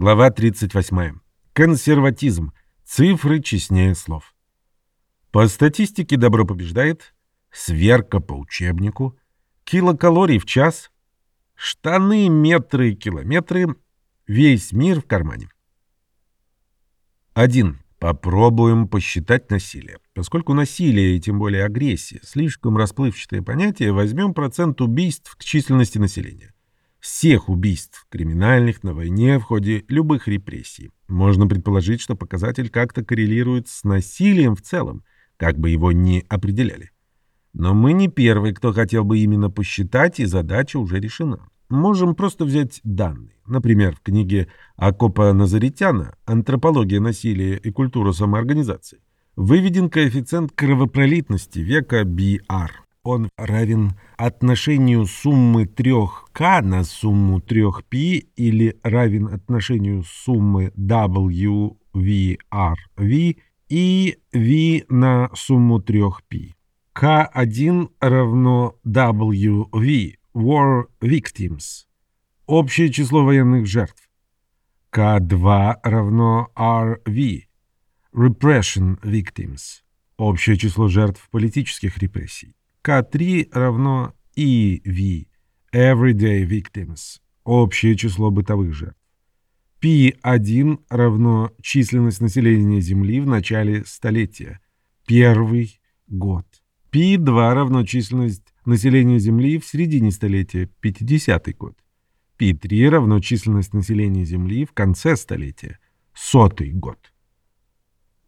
Глава 38. Консерватизм. Цифры честнее слов. По статистике добро побеждает, сверка по учебнику, килокалорий в час, штаны, метры, километры, весь мир в кармане. 1. Попробуем посчитать насилие. Поскольку насилие, и тем более агрессия, слишком расплывчатое понятие, возьмем процент убийств к численности населения всех убийств, криминальных, на войне, в ходе любых репрессий. Можно предположить, что показатель как-то коррелирует с насилием в целом, как бы его ни определяли. Но мы не первые, кто хотел бы именно посчитать, и задача уже решена. Можем просто взять данные. Например, в книге Акопа Назаритяна «Антропология насилия и культура самоорганизации» выведен коэффициент кровопролитности века BR он равен отношению суммы 3k на сумму 3p или равен отношению суммы WVRV и V на сумму 3p. K1 равно WV, War Victims, общее число военных жертв. K2 равно RV, Repression Victims, общее число жертв политических репрессий. К3 равно EV, Everyday Victims, общее число бытовых жертв. P1 равно численность населения Земли в начале столетия, первый год. P2 равно численность населения Земли в середине столетия, 50 год. P3 равно численность населения Земли в конце столетия, сотый год.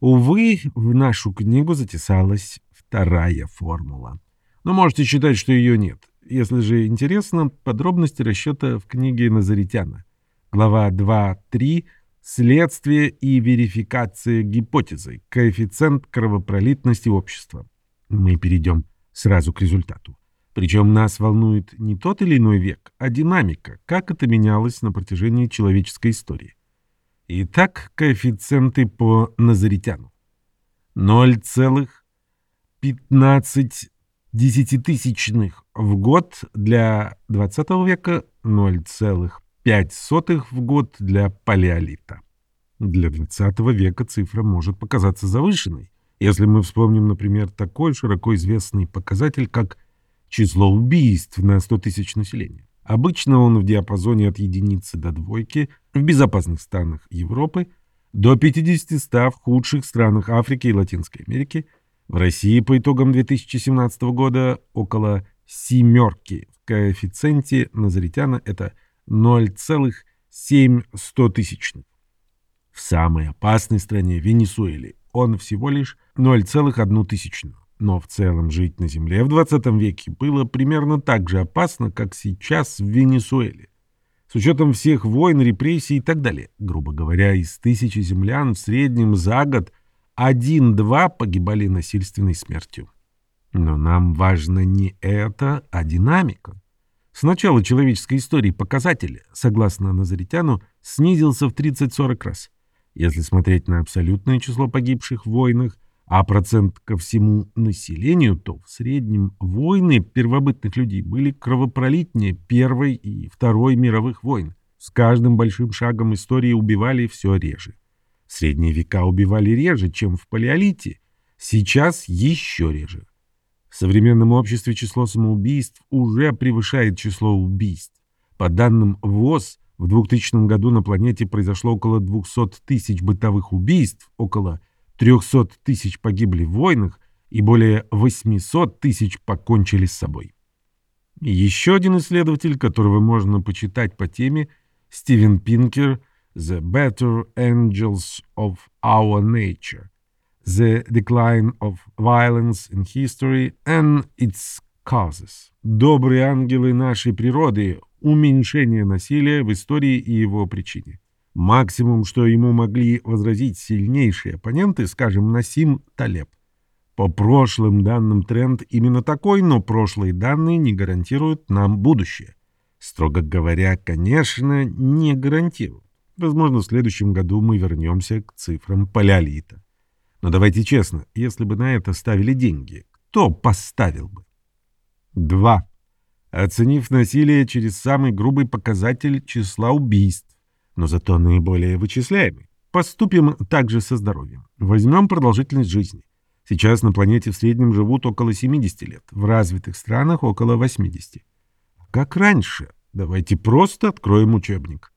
Увы, в нашу книгу затесалась вторая формула. Но можете считать, что ее нет. Если же интересно, подробности расчета в книге Назаритяна. Глава 2.3 «Следствие и верификация гипотезы. Коэффициент кровопролитности общества». Мы перейдем сразу к результату. Причем нас волнует не тот или иной век, а динамика, как это менялось на протяжении человеческой истории. Итак, коэффициенты по Назаритяну. 0,15 десятитысячных в год для XX века, 0,5 в год для палеолита. Для XX века цифра может показаться завышенной, если мы вспомним, например, такой широко известный показатель, как число убийств на 100 тысяч населения. Обычно он в диапазоне от единицы до двойки в безопасных странах Европы до 50-100 в худших странах Африки и Латинской Америки – в России по итогам 2017 года около семерки в коэффициенте Назаритяна это 0,7 тысячных. В самой опасной стране Венесуэле он всего лишь 0,1 тысячную. Но в целом жить на Земле в 20 веке было примерно так же опасно, как сейчас в Венесуэле. С учетом всех войн, репрессий и так далее. Грубо говоря, из тысячи землян в среднем за год один-два погибали насильственной смертью. Но нам важно не это, а динамика. С начала человеческой истории показатель, согласно Назаритяну, снизился в 30-40 раз. Если смотреть на абсолютное число погибших в войнах, а процент ко всему населению, то в среднем войны первобытных людей были кровопролитнее Первой и Второй мировых войн. С каждым большим шагом истории убивали все реже. Средние века убивали реже, чем в палеолите. Сейчас еще реже. В современном обществе число самоубийств уже превышает число убийств. По данным ВОЗ, в 2000 году на планете произошло около 200 тысяч бытовых убийств, около 300 тысяч погибли в войнах и более 800 тысяч покончили с собой. Еще один исследователь, которого можно почитать по теме, Стивен Пинкер – The Better Angels of Our Nature, The Decline of Violence in History and Its Causes. Добрые ангелы нашей природы, уменьшение насилия в истории и его причине. Максимум, что ему могли возразить сильнейшие оппоненты, скажем, Насим Талеб. По прошлым данным тренд именно такой, но прошлые данные не гарантируют нам будущее. Строго говоря, конечно, не гарантируют. Возможно, в следующем году мы вернемся к цифрам палеолита. Но давайте честно, если бы на это ставили деньги, кто поставил бы? 2. Оценив насилие через самый грубый показатель числа убийств, но зато наиболее вычисляемый. Поступим также со здоровьем. Возьмем продолжительность жизни. Сейчас на планете в среднем живут около 70 лет, в развитых странах около 80. Как раньше. Давайте просто откроем учебник.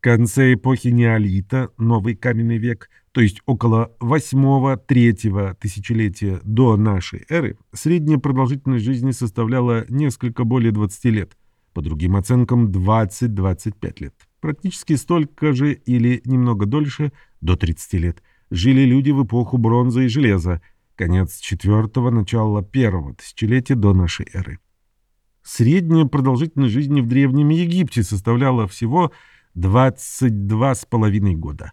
Конце эпохи неолита, новый каменный век, то есть около 8-3 тысячелетия до нашей эры, средняя продолжительность жизни составляла несколько более 20 лет, по другим оценкам 20-25 лет. Практически столько же или немного дольше, до 30 лет, жили люди в эпоху бронзы и железа, конец четвертого, начало первого тысячелетия до нашей эры. Средняя продолжительность жизни в Древнем Египте составляла всего 22,5 года.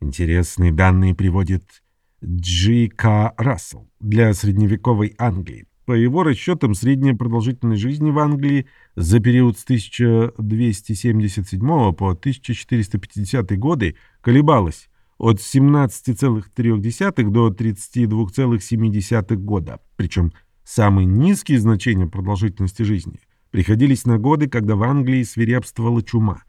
Интересные данные приводит Джи К. Рассел для средневековой Англии. По его расчетам, средняя продолжительность жизни в Англии за период с 1277 по 1450 годы колебалась от 17,3 до 32,7 года. Причем самые низкие значения продолжительности жизни приходились на годы, когда в Англии свирепствовала чума.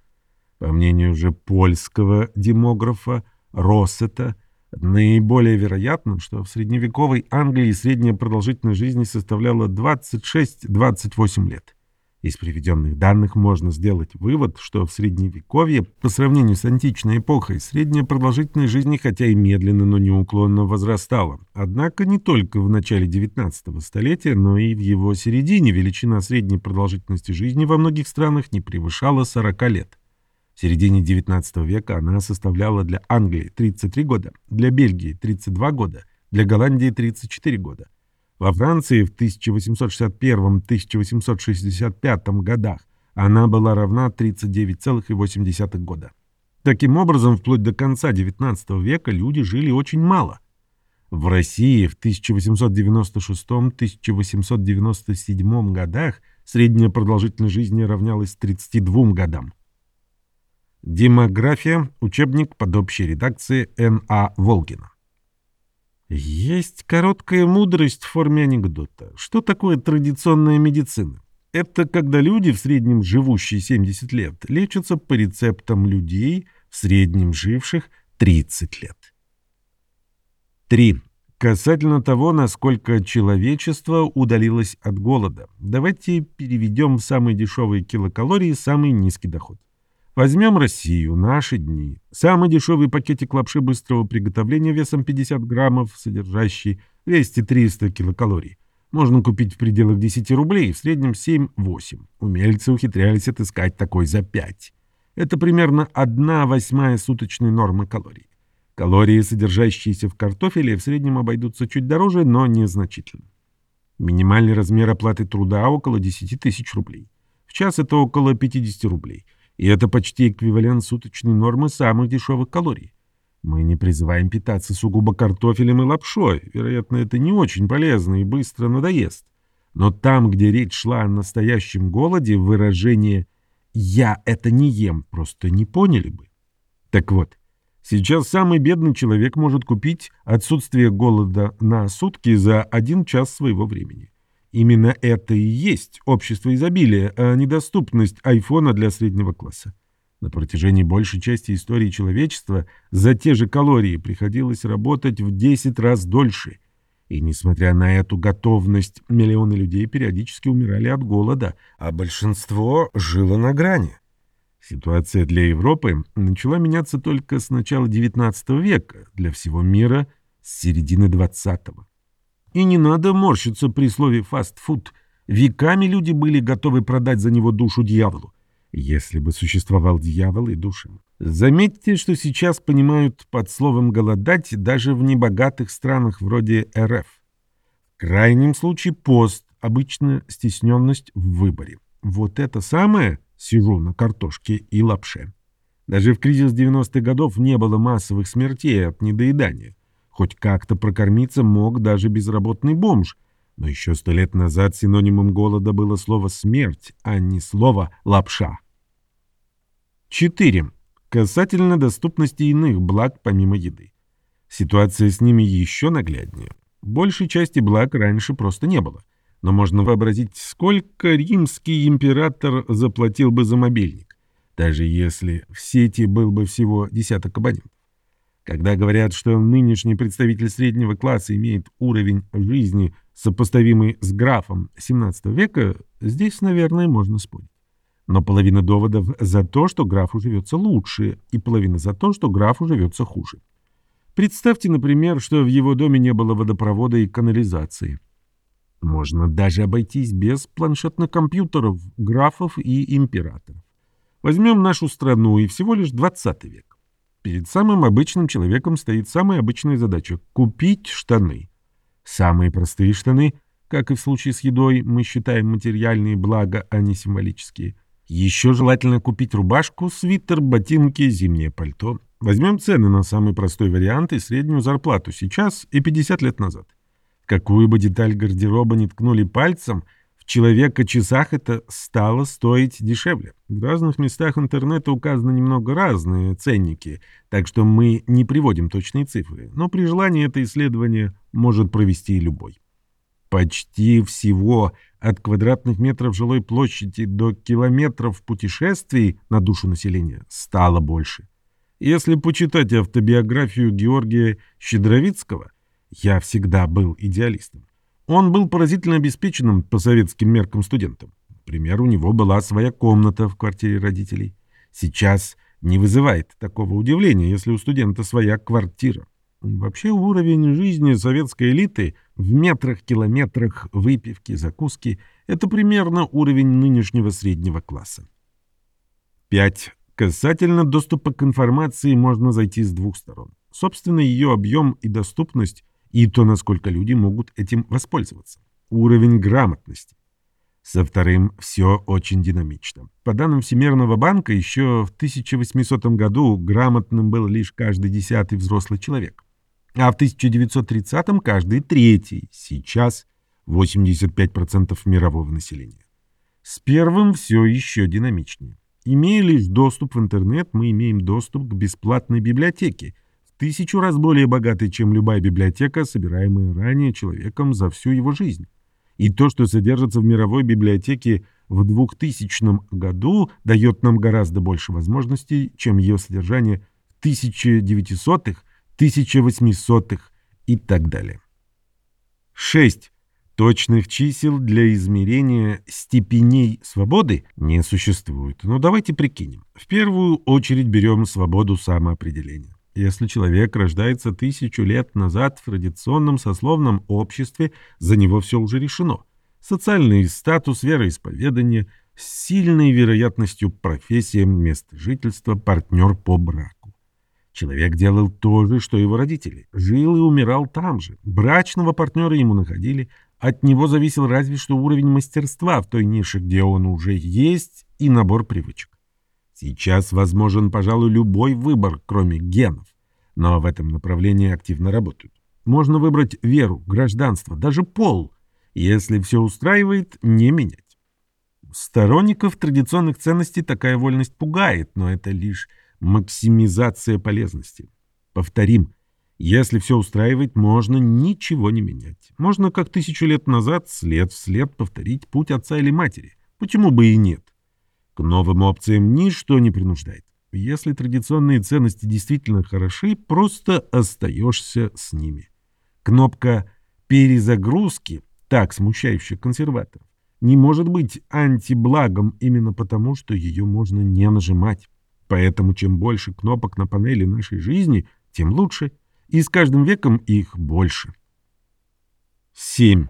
По мнению же польского демографа Россета, наиболее вероятно, что в средневековой Англии средняя продолжительность жизни составляла 26-28 лет. Из приведенных данных можно сделать вывод, что в Средневековье, по сравнению с античной эпохой, средняя продолжительность жизни хотя и медленно, но неуклонно возрастала. Однако не только в начале XIX столетия, но и в его середине величина средней продолжительности жизни во многих странах не превышала 40 лет. В середине XIX века она составляла для Англии 33 года, для Бельгии 32 года, для Голландии 34 года. Во Франции в 1861-1865 годах она была равна 39,8 года. Таким образом, вплоть до конца XIX века люди жили очень мало. В России в 1896-1897 годах средняя продолжительность жизни равнялась 32 годам. Демография. Учебник под общей редакцией Н.А. Волгина. Есть короткая мудрость в форме анекдота. Что такое традиционная медицина? Это когда люди, в среднем живущие 70 лет, лечатся по рецептам людей, в среднем живших 30 лет. 3. Касательно того, насколько человечество удалилось от голода. Давайте переведем в самые дешевые килокалории самый низкий доход. Возьмем Россию, наши дни. Самый дешевый пакетик лапши быстрого приготовления весом 50 граммов, содержащий 200-300 килокалорий. Можно купить в пределах 10 рублей, в среднем 7-8. Умельцы ухитрялись отыскать такой за 5. Это примерно 1 восьмая суточной нормы калорий. Калории, содержащиеся в картофеле, в среднем обойдутся чуть дороже, но незначительно. Минимальный размер оплаты труда около 10 тысяч рублей. В час это около 50 рублей – и это почти эквивалент суточной нормы самых дешевых калорий. Мы не призываем питаться сугубо картофелем и лапшой. Вероятно, это не очень полезно и быстро надоест. Но там, где речь шла о настоящем голоде, выражение «я это не ем» просто не поняли бы. Так вот, сейчас самый бедный человек может купить отсутствие голода на сутки за один час своего времени. Именно это и есть общество изобилия, а недоступность айфона для среднего класса. На протяжении большей части истории человечества за те же калории приходилось работать в 10 раз дольше. И несмотря на эту готовность, миллионы людей периодически умирали от голода, а большинство жило на грани. Ситуация для Европы начала меняться только с начала XIX века, для всего мира — с середины XX. И не надо морщиться при слове «фастфуд». Веками люди были готовы продать за него душу дьяволу. Если бы существовал дьявол и душа. Заметьте, что сейчас понимают под словом «голодать» даже в небогатых странах вроде РФ. В крайнем случае пост, обычно стесненность в выборе. Вот это самое сижу на картошке и лапше. Даже в кризис 90-х годов не было массовых смертей от недоедания. Хоть как-то прокормиться мог даже безработный бомж. Но еще сто лет назад синонимом голода было слово «смерть», а не слово «лапша». 4. Касательно доступности иных благ помимо еды. Ситуация с ними еще нагляднее. Большей части благ раньше просто не было. Но можно вообразить, сколько римский император заплатил бы за мобильник. даже если в сети был бы всего десяток абонентов. Когда говорят, что нынешний представитель среднего класса имеет уровень жизни, сопоставимый с графом XVII века, здесь, наверное, можно спорить. Но половина доводов за то, что графу живется лучше, и половина за то, что графу живется хуже. Представьте, например, что в его доме не было водопровода и канализации. Можно даже обойтись без планшетных компьютеров, графов и императоров. Возьмем нашу страну и всего лишь 20 век. Перед самым обычным человеком стоит самая обычная задача – купить штаны. Самые простые штаны, как и в случае с едой, мы считаем материальные блага, а не символические – еще желательно купить рубашку, свитер, ботинки, зимнее пальто. Возьмем цены на самый простой вариант и среднюю зарплату сейчас и 50 лет назад. Какую бы деталь гардероба не ткнули пальцем, человека-часах это стало стоить дешевле. В разных местах интернета указаны немного разные ценники, так что мы не приводим точные цифры, но при желании это исследование может провести любой. Почти всего от квадратных метров жилой площади до километров путешествий на душу населения стало больше. Если почитать автобиографию Георгия Щедровицкого, я всегда был идеалистом. Он был поразительно обеспеченным по советским меркам студентом. Например, у него была своя комната в квартире родителей. Сейчас не вызывает такого удивления, если у студента своя квартира. Вообще уровень жизни советской элиты в метрах-километрах выпивки, закуски – это примерно уровень нынешнего среднего класса. 5. Касательно доступа к информации можно зайти с двух сторон. Собственно, ее объем и доступность, и то, насколько люди могут этим воспользоваться. Уровень грамотности. Со вторым все очень динамично. По данным Всемирного банка, еще в 1800 году грамотным был лишь каждый десятый взрослый человек а в 1930-м каждый третий, сейчас 85% мирового населения. С первым все еще динамичнее. Имея лишь доступ в интернет, мы имеем доступ к бесплатной библиотеке, тысячу раз более богатой, чем любая библиотека, собираемая ранее человеком за всю его жизнь. И то, что содержится в мировой библиотеке в 2000 году, дает нам гораздо больше возможностей, чем ее содержание в 1900-х 1800-х и так далее. 6. Точных чисел для измерения степеней свободы не существует. Но давайте прикинем. В первую очередь берем свободу самоопределения. Если человек рождается тысячу лет назад в традиционном сословном обществе, за него все уже решено. Социальный статус, вероисповедание, с сильной вероятностью профессия, место жительства, партнер по браку. Человек делал то же, что его родители. Жил и умирал там же. Брачного партнера ему находили. От него зависел разве что уровень мастерства в той нише, где он уже есть, и набор привычек. Сейчас возможен, пожалуй, любой выбор, кроме генов. Но в этом направлении активно работают. Можно выбрать веру, гражданство, даже пол. Если все устраивает, не менять. Сторонников традиционных ценностей такая вольность пугает, но это лишь максимизация полезности. Повторим, если все устраивает, можно ничего не менять. Можно, как тысячу лет назад, след в след повторить путь отца или матери. Почему бы и нет? К новым опциям ничто не принуждает. Если традиционные ценности действительно хороши, просто остаешься с ними. Кнопка перезагрузки, так смущающая консерваторов, не может быть антиблагом именно потому, что ее можно не нажимать. Поэтому чем больше кнопок на панели нашей жизни, тем лучше, и с каждым веком их больше. 7.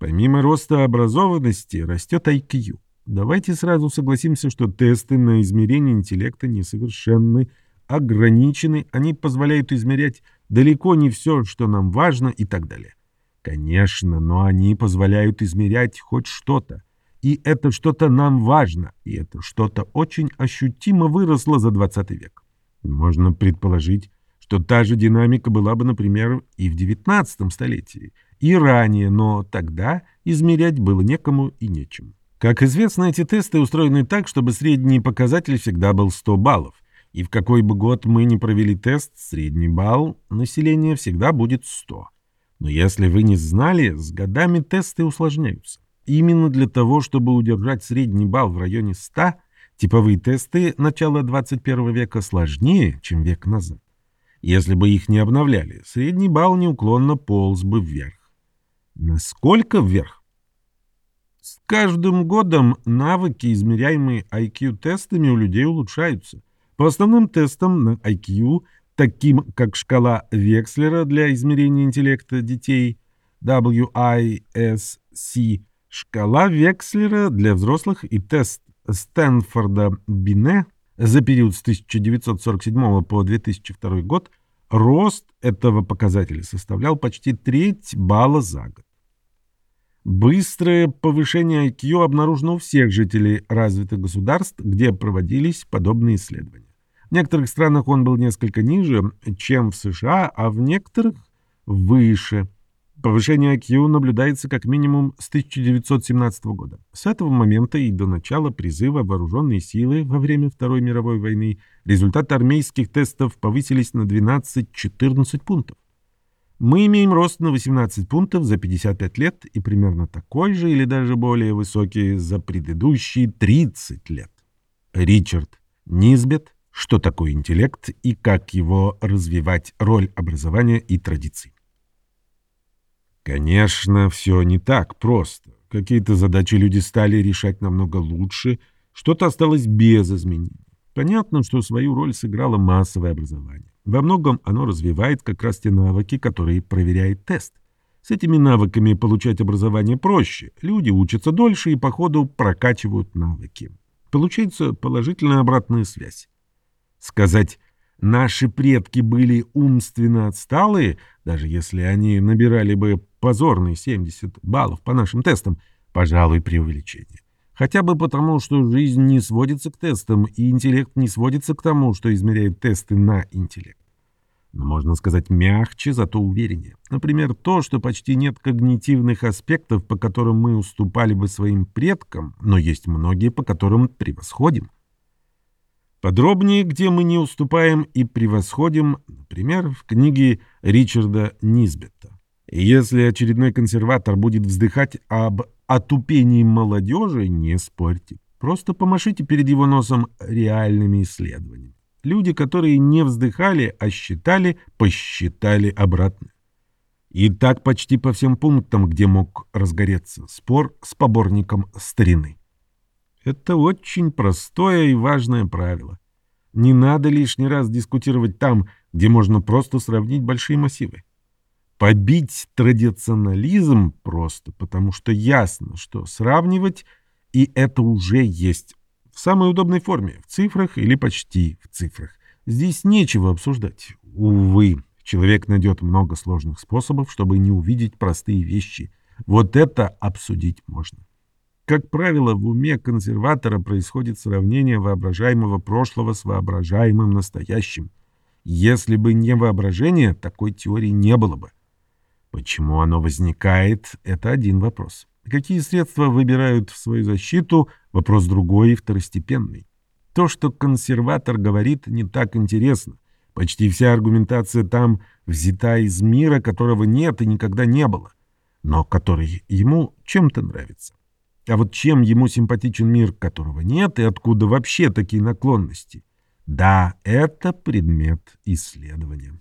Помимо роста образованности растет IQ. Давайте сразу согласимся, что тесты на измерение интеллекта несовершенны, ограничены, они позволяют измерять далеко не все, что нам важно и так далее. Конечно, но они позволяют измерять хоть что-то. И это что-то нам важно, и это что-то очень ощутимо выросло за 20 век. Можно предположить, что та же динамика была бы, например, и в 19 столетии, и ранее, но тогда измерять было некому и нечем. Как известно, эти тесты устроены так, чтобы средний показатель всегда был 100 баллов. И в какой бы год мы ни провели тест, средний балл населения всегда будет 100. Но если вы не знали, с годами тесты усложняются. Именно для того, чтобы удержать средний балл в районе 100, Типовые тесты начала 21 века сложнее, чем век назад. Если бы их не обновляли, средний балл неуклонно полз бы вверх. Насколько вверх? С каждым годом навыки, измеряемые IQ-тестами, у людей улучшаются. По основным тестам на IQ, таким как шкала Векслера для измерения интеллекта детей WISC, шкала Векслера для взрослых и тест Стэнфорда Бине за период с 1947 по 2002 год рост этого показателя составлял почти треть балла за год. Быстрое повышение IQ обнаружено у всех жителей развитых государств, где проводились подобные исследования. В некоторых странах он был несколько ниже, чем в США, а в некоторых – выше – Повышение IQ наблюдается как минимум с 1917 года. С этого момента и до начала призыва вооруженные силы во время Второй мировой войны результаты армейских тестов повысились на 12-14 пунктов. Мы имеем рост на 18 пунктов за 55 лет и примерно такой же или даже более высокий за предыдущие 30 лет. Ричард Низбет «Что такое интеллект и как его развивать. Роль образования и традиций». Конечно, все не так просто. Какие-то задачи люди стали решать намного лучше, что-то осталось без изменений. Понятно, что свою роль сыграло массовое образование. Во многом оно развивает как раз те навыки, которые проверяет тест. С этими навыками получать образование проще. Люди учатся дольше и по ходу прокачивают навыки. Получается положительная обратная связь. Сказать «наши предки были умственно отсталые», даже если они набирали бы позорные 70 баллов по нашим тестам, пожалуй, преувеличение. Хотя бы потому, что жизнь не сводится к тестам, и интеллект не сводится к тому, что измеряет тесты на интеллект. Но можно сказать мягче, зато увереннее. Например, то, что почти нет когнитивных аспектов, по которым мы уступали бы своим предкам, но есть многие, по которым превосходим. Подробнее, где мы не уступаем и превосходим, например, в книге Ричарда Низбетта. Если очередной консерватор будет вздыхать об отупении молодежи, не спорьте. Просто помашите перед его носом реальными исследованиями. Люди, которые не вздыхали, а считали, посчитали обратно. И так почти по всем пунктам, где мог разгореться спор с поборником старины. Это очень простое и важное правило. Не надо лишний раз дискутировать там, где можно просто сравнить большие массивы. Побить традиционализм просто, потому что ясно, что сравнивать, и это уже есть в самой удобной форме, в цифрах или почти в цифрах. Здесь нечего обсуждать. Увы, человек найдет много сложных способов, чтобы не увидеть простые вещи. Вот это обсудить можно. Как правило, в уме консерватора происходит сравнение воображаемого прошлого с воображаемым настоящим. Если бы не воображение, такой теории не было бы. Почему оно возникает – это один вопрос. Какие средства выбирают в свою защиту – вопрос другой и второстепенный. То, что консерватор говорит, не так интересно. Почти вся аргументация там взята из мира, которого нет и никогда не было, но который ему чем-то нравится. А вот чем ему симпатичен мир, которого нет, и откуда вообще такие наклонности? Да, это предмет исследования.